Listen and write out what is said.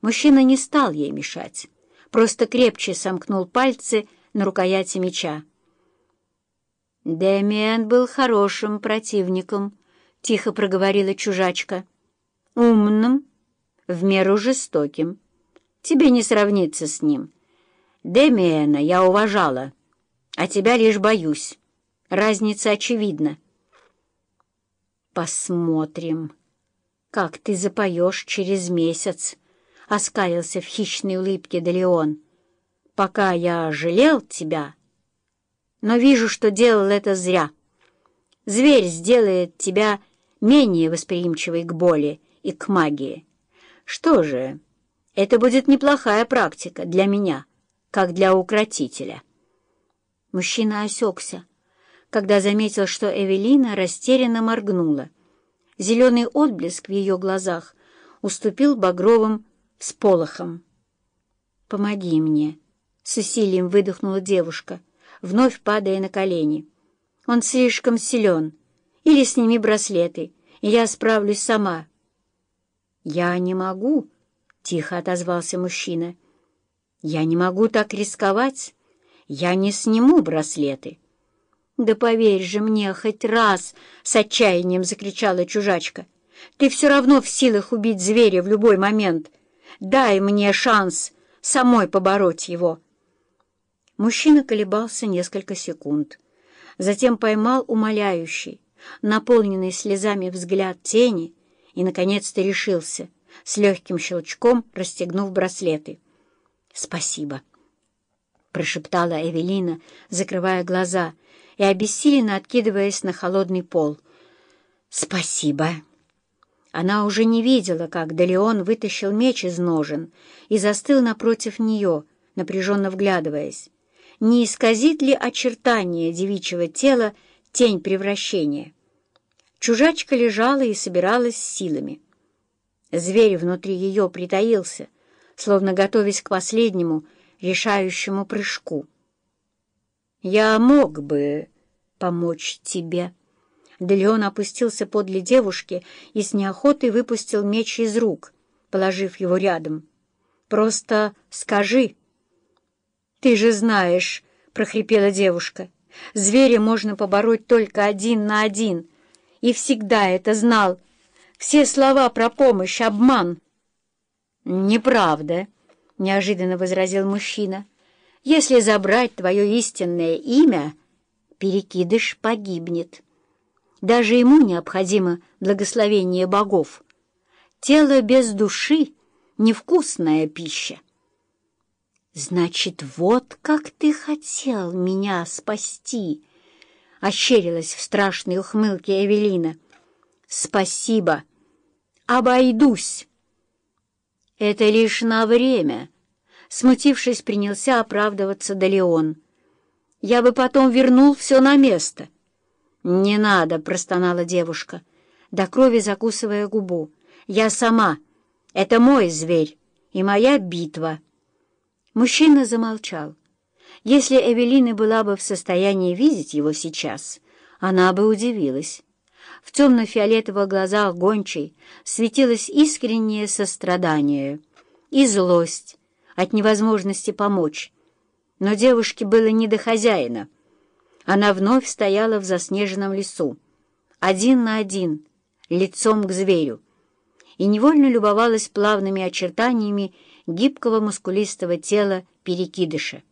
Мужчина не стал ей мешать, просто крепче сомкнул пальцы на рукояти меча. «Дэмиен был хорошим противником», — тихо проговорила чужачка. «Умным, в меру жестоким. Тебе не сравниться с ним. Дэмиена я уважала, а тебя лишь боюсь. Разница очевидна». «Посмотрим, как ты запоешь через месяц», — оскалился в хищной улыбке Делеон. «Пока я жалел тебя, но вижу, что делал это зря. Зверь сделает тебя менее восприимчивой к боли и к магии. Что же, это будет неплохая практика для меня, как для укротителя». Мужчина осекся, когда заметил, что Эвелина растерянно моргнула. Зеленый отблеск в ее глазах уступил багровым всполохом. «Помоги мне!» — с усилием выдохнула девушка, вновь падая на колени. «Он слишком силен. Или сними браслеты, и я справлюсь сама». «Я не могу», — тихо отозвался мужчина. «Я не могу так рисковать. Я не сниму браслеты». «Да поверь же мне хоть раз!» — с отчаянием закричала чужачка. «Ты все равно в силах убить зверя в любой момент. Дай мне шанс самой побороть его». Мужчина колебался несколько секунд. Затем поймал умоляющий, наполненный слезами взгляд тени и, наконец-то, решился, с легким щелчком расстегнув браслеты. «Спасибо», — прошептала Эвелина, закрывая глаза — и обессиленно откидываясь на холодный пол. «Спасибо!» Она уже не видела, как Делеон вытащил меч из ножен и застыл напротив нее, напряженно вглядываясь. Не исказит ли очертание девичьего тела тень превращения? Чужачка лежала и собиралась силами. Зверь внутри ее притаился, словно готовясь к последнему, решающему прыжку. «Я мог бы помочь тебе». Делеон опустился подле девушки и с неохотой выпустил меч из рук, положив его рядом. «Просто скажи». «Ты же знаешь», — прохрипела девушка, — «зверя можно побороть только один на один. И всегда это знал. Все слова про помощь — обман». «Неправда», — неожиданно возразил мужчина. Если забрать твое истинное имя, перекидыш погибнет. Даже ему необходимо благословение богов. Тело без души — невкусная пища. «Значит, вот как ты хотел меня спасти!» — ощерилась в страшной ухмылке Эвелина. «Спасибо! Обойдусь!» «Это лишь на время!» Смутившись, принялся оправдываться Далеон. «Я бы потом вернул все на место». «Не надо», — простонала девушка, до крови закусывая губу. «Я сама. Это мой зверь и моя битва». Мужчина замолчал. Если Эвелина была бы в состоянии видеть его сейчас, она бы удивилась. В темно-фиолетовых глазах гончей светилось искреннее сострадание и злость, от невозможности помочь. Но девушке было не до хозяина. Она вновь стояла в заснеженном лесу, один на один, лицом к зверю, и невольно любовалась плавными очертаниями гибкого мускулистого тела перекидыша.